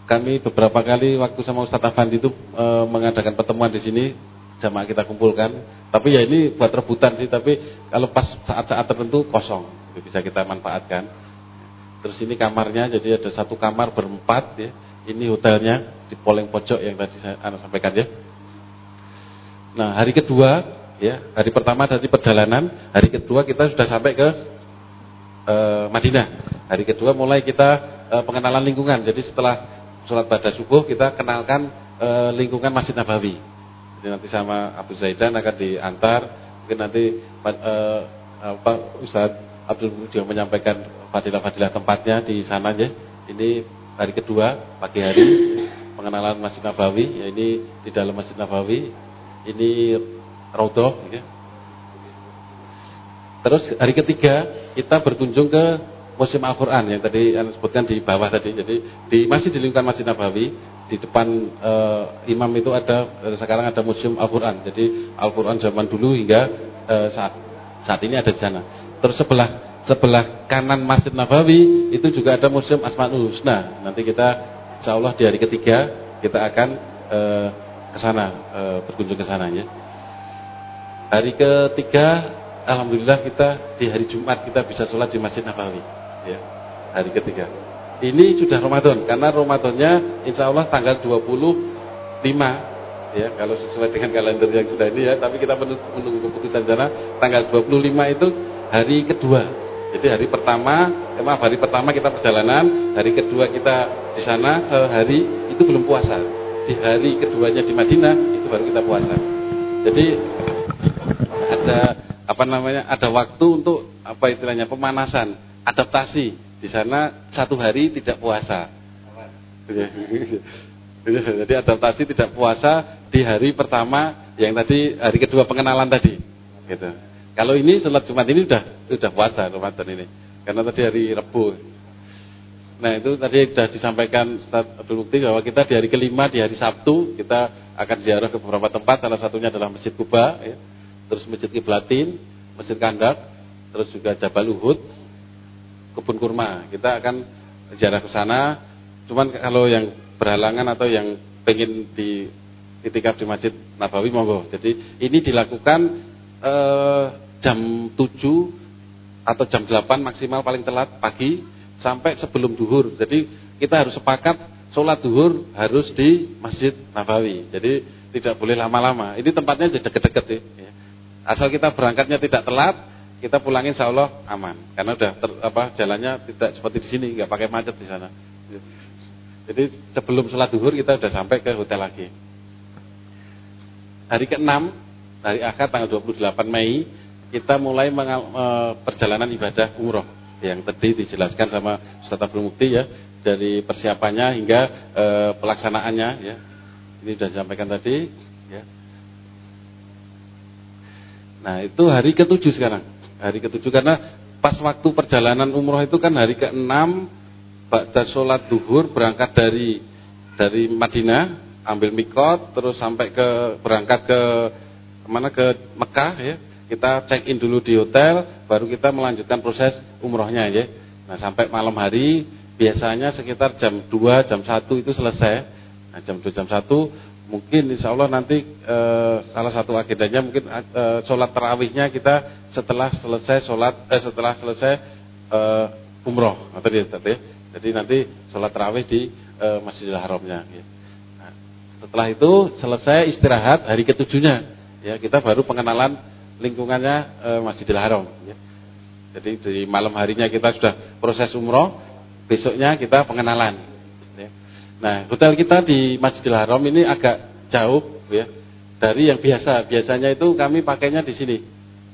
kami beberapa kali waktu sama Ustadz Afandi itu e, mengadakan pertemuan di sini jamaah kita kumpulkan. Tapi ya ini buat rebutan sih, tapi kalau pas saat-saat tertentu kosong, itu bisa kita manfaatkan. Terus ini kamarnya, jadi ada satu kamar berempat ya. Ini hotelnya di poleng pojok yang tadi saya anak sampaikan ya. Nah hari kedua ya, hari pertama dari perjalanan, hari kedua kita sudah sampai ke e, Madinah. Hari kedua mulai kita e, pengenalan lingkungan. Jadi setelah sholat pada subuh kita kenalkan e, lingkungan Masjid Nabawi. Jadi nanti sama Abu Zaidan akan diantar, mungkin nanti e, apa Ustaz Abdul juga menyampaikan fadilah-fadilah tempatnya di sana ya. Ini hari kedua pagi hari pengenalan Masjid Nabawi, ya ini di dalam Masjid Nabawi. Ini Raudhah ya. Terus hari ketiga kita berkunjung ke musim Al-Quran yang tadi Anda sebutkan di bawah tadi. Jadi di masih di lingkungan Masjid Nabawi di depan e, imam itu ada e, sekarang ada museum Al-Quran. Jadi Al-Quran zaman dulu hingga e, saat saat ini ada di sana. Terus sebelah sebelah kanan Masjid Nabawi itu juga ada museum Asmaul Husna. Nanti kita Insya Allah di hari ketiga kita akan e, ke sana e, berkunjung ke sana ya. Hari ketiga Alhamdulillah kita di hari Jumat kita bisa sholat di Masjid Nabawi ya hari ketiga. Ini sudah Ramadan karena Ramadannya insya Allah tanggal 25 ya kalau sesuai dengan kalender yang sudah ini ya tapi kita menunggu keputusan sana. Tanggal 25 itu hari kedua. Jadi hari pertama eh, maaf hari pertama kita perjalanan hari kedua kita di sana sehari itu belum puasa. Di hari keduanya di Madinah itu baru kita puasa. Jadi ada apa namanya ada waktu untuk apa istilahnya pemanasan, adaptasi. Di sana satu hari tidak puasa. Jadi adaptasi tidak puasa di hari pertama yang tadi hari kedua pengenalan tadi. Gitu. Kalau ini sholat Jumat ini sudah sudah puasa Ramadan ini. Karena tadi hari Rebu. Nah itu tadi sudah disampaikan Ustaz Abdul Mukti bahwa kita di hari kelima, di hari Sabtu kita akan ziarah ke beberapa tempat. Salah satunya adalah Masjid Kuba, ya. terus Masjid Kiblatin, Masjid Kandak, terus juga Jabal Uhud, Kebun Kurma. Kita akan ziarah ke sana. Cuman kalau yang berhalangan atau yang pengen di itikaf di Masjid Nabawi monggo. Jadi ini dilakukan eh, jam 7 atau jam 8 maksimal paling telat pagi sampai sebelum duhur. Jadi kita harus sepakat sholat duhur harus di Masjid Nabawi. Jadi tidak boleh lama-lama. Ini tempatnya deket-deket ya. Asal kita berangkatnya tidak telat, kita pulangin insya Allah aman. Karena udah ter, apa jalannya tidak seperti di sini, nggak pakai macet di sana. Jadi sebelum sholat duhur kita sudah sampai ke hotel lagi. Hari ke-6, hari Akad tanggal 28 Mei, kita mulai mengal, e, perjalanan ibadah umroh yang tadi dijelaskan sama Ustaz Abdul Mukti ya dari persiapannya hingga e, pelaksanaannya ya ini sudah disampaikan tadi ya nah itu hari ketujuh sekarang hari ketujuh karena pas waktu perjalanan umroh itu kan hari keenam Ba'da sholat duhur berangkat dari dari Madinah ambil mikot terus sampai ke berangkat ke mana ke Mekah ya kita check in dulu di hotel, baru kita melanjutkan proses umrohnya ya. Nah sampai malam hari biasanya sekitar jam 2, jam 1 itu selesai. Nah jam 2, jam 1 mungkin insya Allah nanti e, salah satu agendanya mungkin e, sholat terawihnya kita setelah selesai sholat eh, setelah selesai e, umroh atau ya, jadi nanti sholat terawih di e, Masjidil Haramnya ya. nah, setelah itu selesai istirahat hari ketujuhnya ya kita baru pengenalan lingkungannya e, Masjidil Haram. Ya. Jadi di malam harinya kita sudah proses umroh, besoknya kita pengenalan. Nah hotel kita di Masjidil Haram ini agak jauh ya dari yang biasa. Biasanya itu kami pakainya di sini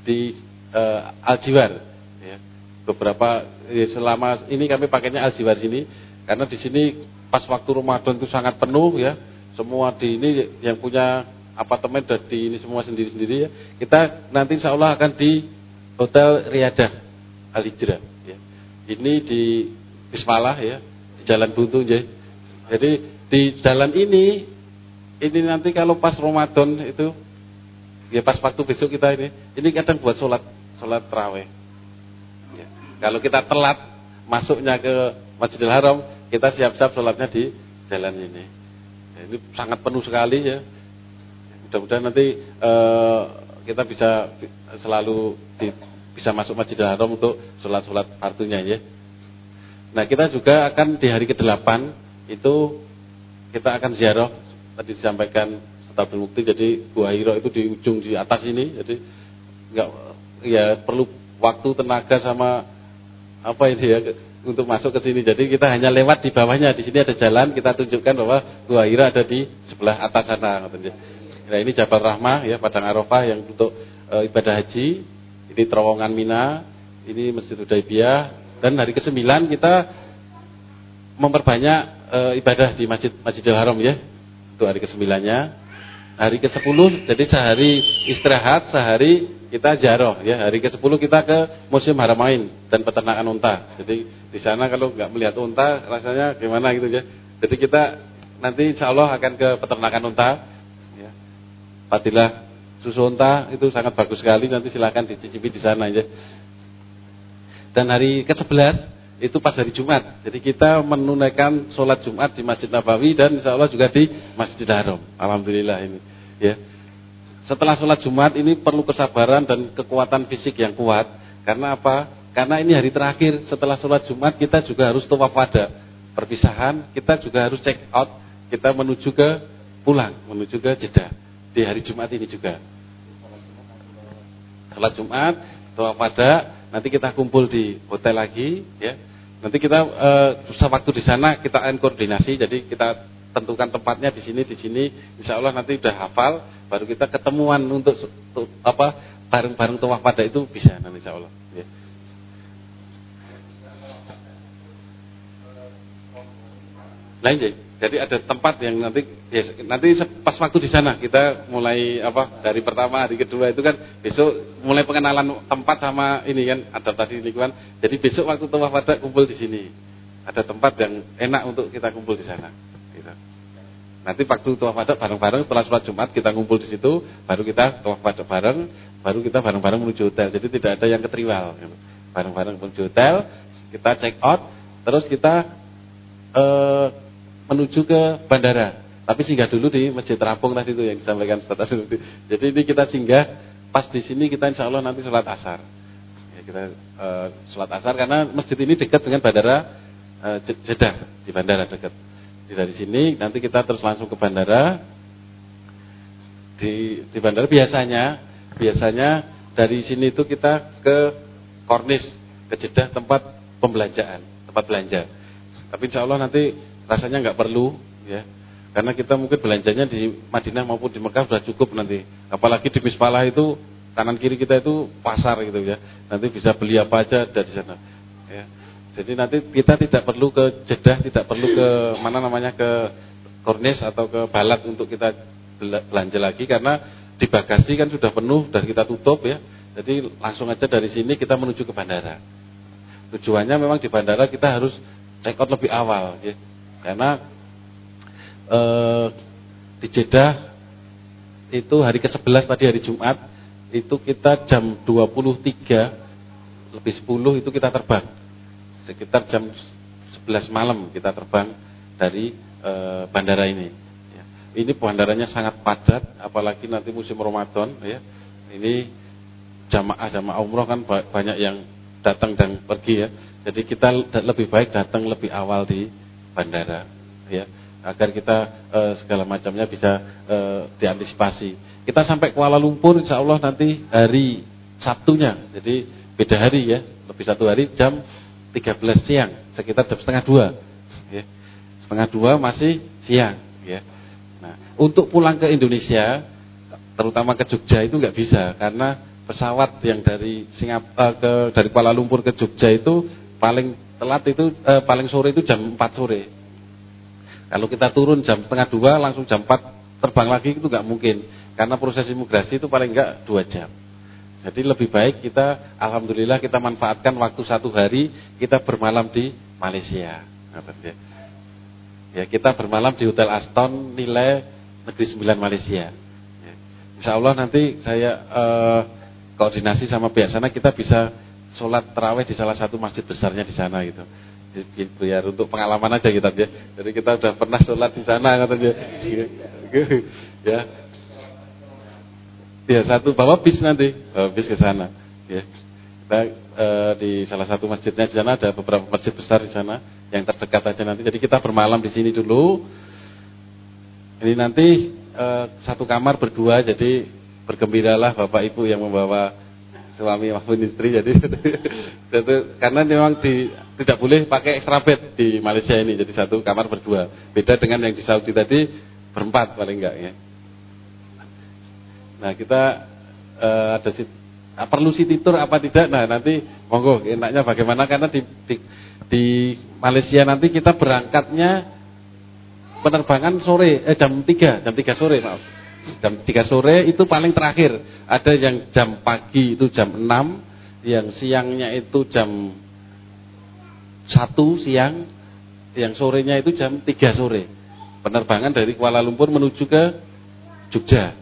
di e, Aljiwar. Ya. Beberapa ya, selama ini kami pakainya Aljiwar sini karena di sini pas waktu Ramadan itu sangat penuh ya. Semua di ini yang punya apartemen dan di ini semua sendiri-sendiri ya. Kita nanti insya Allah akan di Hotel Riyadah Al Hijrah ya. Ini di Bismalah ya, di Jalan Buntu ya. Jadi di jalan ini ini nanti kalau pas Ramadan itu ya pas waktu besok kita ini ini kadang buat sholat sholat terawih. Ya. Kalau kita telat masuknya ke Masjidil Haram, kita siap-siap sholatnya di jalan ini. Ya, ini sangat penuh sekali ya mudah-mudahan nanti uh, kita bisa selalu di, bisa masuk Masjidil Haram untuk sholat-sholat fardunya ya. Nah kita juga akan di hari ke-8 itu kita akan ziarah tadi disampaikan Ustaz Mukti jadi Gua Hiro itu di ujung di atas ini jadi enggak ya perlu waktu tenaga sama apa ini ya untuk masuk ke sini. Jadi kita hanya lewat di bawahnya. Di sini ada jalan, kita tunjukkan bahwa Gua Hiro ada di sebelah atas sana. Nah ini Jabal Rahmah ya Padang Arafah yang untuk e, ibadah haji. Ini terowongan Mina, ini Masjid Hudaybiyah dan hari ke-9 kita memperbanyak e, ibadah di Masjid Masjidil Haram ya. Untuk hari ke-9-nya. Hari ke-10 jadi sehari istirahat, sehari kita jaroh ya. Hari ke-10 kita ke Museum Haramain dan peternakan unta. Jadi di sana kalau nggak melihat unta rasanya gimana gitu ya. Jadi kita nanti insya Allah akan ke peternakan unta Fadilah susu unta itu sangat bagus sekali nanti silahkan dicicipi di sana ya. Dan hari ke-11 itu pas hari Jumat. Jadi kita menunaikan sholat Jumat di Masjid Nabawi dan insya Allah juga di Masjid Haram. Alhamdulillah ini. Ya. Setelah sholat Jumat ini perlu kesabaran dan kekuatan fisik yang kuat. Karena apa? Karena ini hari terakhir setelah sholat Jumat kita juga harus tawaf wada. Perpisahan kita juga harus check out. Kita menuju ke pulang, menuju ke Jeddah di hari Jumat ini juga. Salat Jumat, doa pada, nanti kita kumpul di hotel lagi, ya. Nanti kita e, waktu di sana kita akan koordinasi, jadi kita tentukan tempatnya di sini, di sini. Insya Allah nanti udah hafal, baru kita ketemuan untuk apa bareng-bareng tawaf pada itu bisa nanti insya Allah. Ya. Ya. Jadi ada tempat yang nanti ya, nanti pas waktu di sana kita mulai apa dari pertama hari kedua itu kan besok mulai pengenalan tempat sama ini kan adaptasi lingkungan. Jadi besok waktu tawaf pada kumpul di sini. Ada tempat yang enak untuk kita kumpul di sana. Gitu. Nanti waktu tawaf pada bareng-bareng setelah sholat Jumat kita kumpul di situ, baru kita tawaf pada bareng, baru kita bareng-bareng menuju hotel. Jadi tidak ada yang ketriwal. Gitu. Bareng-bareng menuju hotel, kita check out, terus kita eh, menuju ke bandara. Tapi singgah dulu di Masjid Terapung tadi itu yang disampaikan Ustaz Jadi ini kita singgah pas di sini kita insya Allah nanti sholat asar. Ya, kita uh, sholat asar karena masjid ini dekat dengan bandara uh, Jeddah di bandara dekat. Jadi dari sini nanti kita terus langsung ke bandara. Di di bandara biasanya biasanya dari sini itu kita ke Kornis ke Jeddah tempat pembelanjaan tempat belanja. Tapi insya Allah nanti rasanya nggak perlu ya. Karena kita mungkin belanjanya di Madinah maupun di Mekah sudah cukup nanti. Apalagi di Mispalah itu kanan kiri kita itu pasar gitu ya. Nanti bisa beli apa aja dari sana ya. Jadi nanti kita tidak perlu ke Jeddah tidak perlu ke mana namanya ke Kornes atau ke Balat untuk kita belanja lagi. Karena di bagasi kan sudah penuh dan kita tutup ya. Jadi langsung aja dari sini kita menuju ke bandara. Tujuannya memang di bandara kita harus check out lebih awal ya karena eh, di Jeddah itu hari ke-11 tadi hari Jumat itu kita jam 23 lebih 10 itu kita terbang. Sekitar jam 11 malam kita terbang dari e, bandara ini. Ya. Ini bandaranya sangat padat, apalagi nanti musim Ramadan. Ya. Ini jamaah-jamaah umroh kan banyak yang datang dan pergi ya. Jadi kita lebih baik datang lebih awal di bandara ya agar kita e, segala macamnya bisa e, diantisipasi. Kita sampai Kuala Lumpur insya Allah nanti hari Sabtunya, jadi beda hari ya, lebih satu hari jam 13 siang, sekitar jam setengah dua, ya. setengah dua masih siang, ya. Nah, untuk pulang ke Indonesia, terutama ke Jogja itu nggak bisa karena pesawat yang dari Singapura ke dari Kuala Lumpur ke Jogja itu paling telat itu eh, paling sore itu jam 4 sore. Kalau kita turun jam setengah dua langsung jam 4 terbang lagi itu nggak mungkin karena proses imigrasi itu paling nggak dua jam. Jadi lebih baik kita alhamdulillah kita manfaatkan waktu satu hari kita bermalam di Malaysia. Ya kita bermalam di Hotel Aston nilai Negeri Sembilan Malaysia. Ya. Insya Allah nanti saya eh, koordinasi sama pihak sana kita bisa sholat terawih di salah satu masjid besarnya di sana gitu. Biar untuk pengalaman aja kita ya. Jadi kita sudah pernah sholat di sana katanya. ya. Ya satu bawa bis nanti, bawa bis ke sana. Ya. Kita e, di salah satu masjidnya di sana ada beberapa masjid besar di sana yang terdekat aja nanti. Jadi kita bermalam di sini dulu. Ini nanti e, satu kamar berdua jadi bergembiralah Bapak Ibu yang membawa suami maupun istri jadi [laughs] itu karena memang di, tidak boleh pakai extra bed di Malaysia ini jadi satu kamar berdua. Beda dengan yang di Saudi tadi berempat paling enggak ya. Nah kita uh, ada si, uh, perlu city tour apa tidak? Nah nanti monggo enaknya bagaimana? Karena di, di di Malaysia nanti kita berangkatnya penerbangan sore eh jam 3 jam 3 sore maaf Jam 3 sore itu paling terakhir. Ada yang jam pagi itu jam 6, yang siangnya itu jam 1 siang, yang sorenya itu jam 3 sore. Penerbangan dari Kuala Lumpur menuju ke Jogja.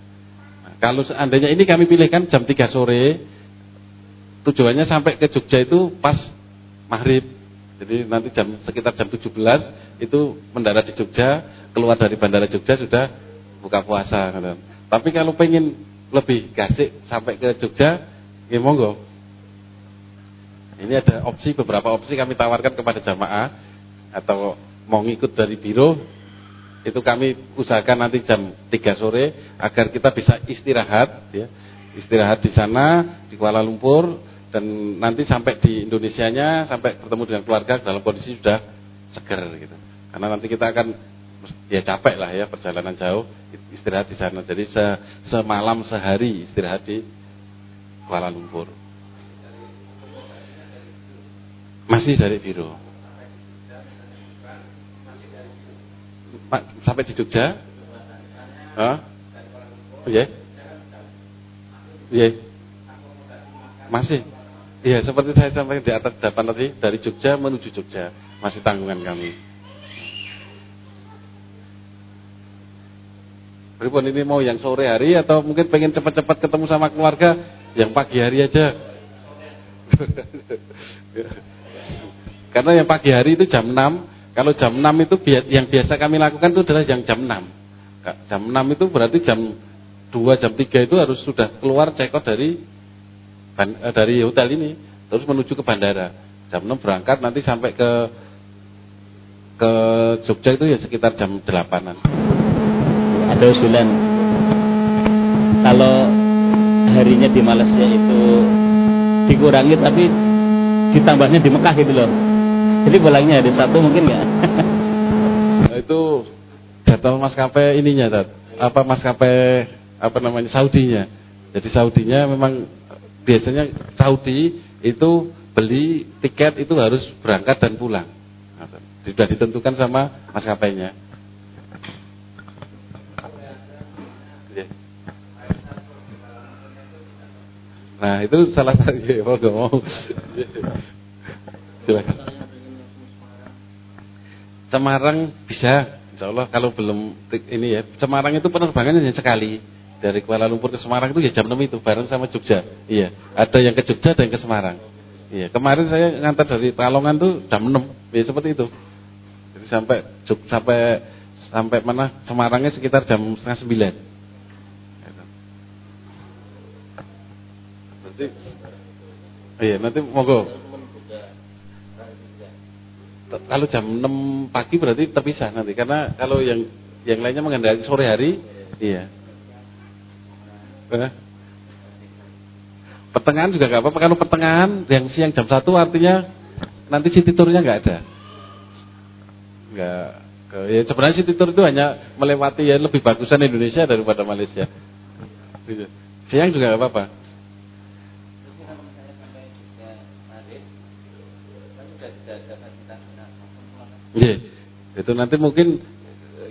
Nah, kalau seandainya ini kami pilihkan jam 3 sore, tujuannya sampai ke Jogja itu pas maghrib. Jadi nanti jam sekitar jam 17 itu mendarat di Jogja, keluar dari bandara Jogja sudah buka puasa gitu. Tapi kalau pengen lebih gasik sampai ke Jogja, ya monggo. Ini ada opsi beberapa opsi kami tawarkan kepada jamaah atau mau ngikut dari biro itu kami usahakan nanti jam 3 sore agar kita bisa istirahat ya. Istirahat di sana di Kuala Lumpur dan nanti sampai di Indonesianya sampai bertemu dengan keluarga dalam kondisi sudah seger gitu. Karena nanti kita akan ya capek lah ya perjalanan jauh istirahat di sana. Jadi se, semalam sehari istirahat di Kuala Lumpur. Masih dari biro. Sampai di Jogja? Hah? Iya. Iya. Masih. Iya, seperti saya sampaikan di atas depan tadi dari Jogja menuju Jogja, masih tanggungan kami. Pripun ini mau yang sore hari atau mungkin pengen cepat-cepat ketemu sama keluarga yang pagi hari aja. [laughs] Karena yang pagi hari itu jam 6, kalau jam 6 itu yang biasa kami lakukan itu adalah yang jam 6. Jam 6 itu berarti jam 2, jam 3 itu harus sudah keluar check out dari eh, dari hotel ini terus menuju ke bandara. Jam 6 berangkat nanti sampai ke ke Jogja itu ya sekitar jam 8-an ada usulan kalau harinya di Malaysia itu dikurangi tapi ditambahnya di Mekah gitu loh. Jadi pulangnya hari satu mungkin nggak? Nah, itu jadwal maskapai ininya Tat. apa maskapai apa namanya Saudinya. Jadi Saudinya memang biasanya Saudi itu beli tiket itu harus berangkat dan pulang. Nah, sudah ditentukan sama maskapainya Nah itu salah satu ya, mau gak mau. Silakan. Semarang bisa, Insya Allah kalau belum ini ya. Semarang itu penerbangannya hanya sekali dari Kuala Lumpur ke Semarang itu ya jam 6 itu bareng sama Jogja. Iya, ada yang ke Jogja yang ke Semarang. Iya, kemarin saya ngantar dari Palongan tuh jam 6, ya seperti itu. Jadi sampai sampai sampai mana Semarangnya sekitar jam setengah sembilan. Nanti Iya, nanti monggo. Kalau jam 6 pagi berarti terpisah nanti karena kalau yang yang lainnya mengendalikan sore hari, iya. Pertengahan juga nggak apa-apa. Kalau pertengahan yang siang jam 1 artinya nanti city tournya nggak ada. Nggak. Ya sebenarnya city tour itu hanya melewati ya lebih bagusan Indonesia daripada Malaysia. Gitu. Siang juga nggak apa-apa. Iya. Itu nanti mungkin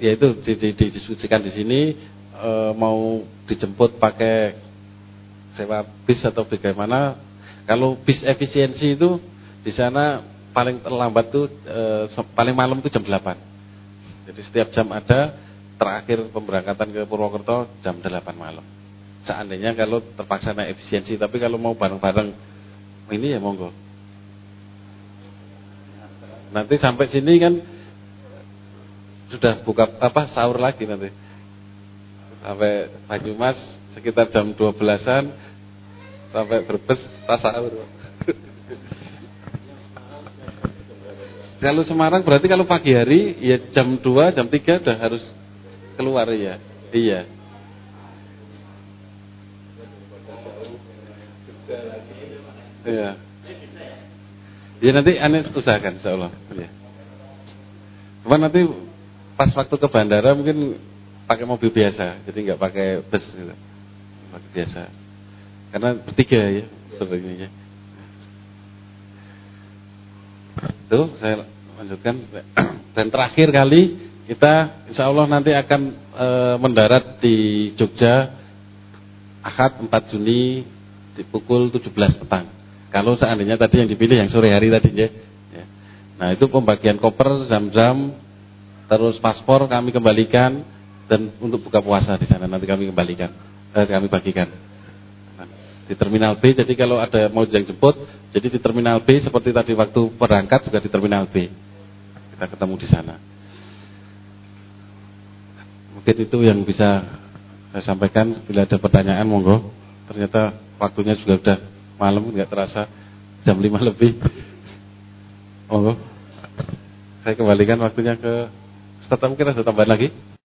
ya itu didiskusikan di sini e, mau dijemput pakai sewa bis atau bagaimana. Kalau bis efisiensi itu di sana paling terlambat tuh e, paling malam itu jam 8. Jadi setiap jam ada terakhir pemberangkatan ke Purwokerto jam 8 malam. Seandainya kalau terpaksa naik efisiensi, tapi kalau mau bareng-bareng ini ya monggo. Nanti sampai sini kan sudah buka apa sahur lagi nanti. Sampai pagi mas sekitar jam 12-an sampai berbes pas sahur. kalau Semarang berarti kalau pagi hari ya jam 2, jam 3 udah harus keluar ya. Iya. Iya. Ya nanti aneh usahakan insya Allah. Ya. Cuma nanti pas waktu ke bandara mungkin pakai mobil biasa, jadi nggak pakai bus gitu. Pakai biasa. Karena bertiga ya, sebenarnya. Tuh saya lanjutkan. Dan terakhir kali kita insya Allah nanti akan e, mendarat di Jogja Ahad 4 Juni di pukul 17 petang. Kalau seandainya tadi yang dipilih yang sore hari tadi ya. Nah itu pembagian koper, jam-jam, terus paspor kami kembalikan dan untuk buka puasa di sana nanti kami kembalikan, eh, kami bagikan. Nah, di terminal B, jadi kalau ada mau yang jemput, jadi di terminal B seperti tadi waktu berangkat juga di terminal B. Kita ketemu di sana. Mungkin itu yang bisa saya sampaikan. Bila ada pertanyaan, monggo. Ternyata waktunya juga sudah malam nggak terasa jam 5 lebih. Oh, saya kembalikan waktunya ke Ustaz mungkin ada tambahan lagi?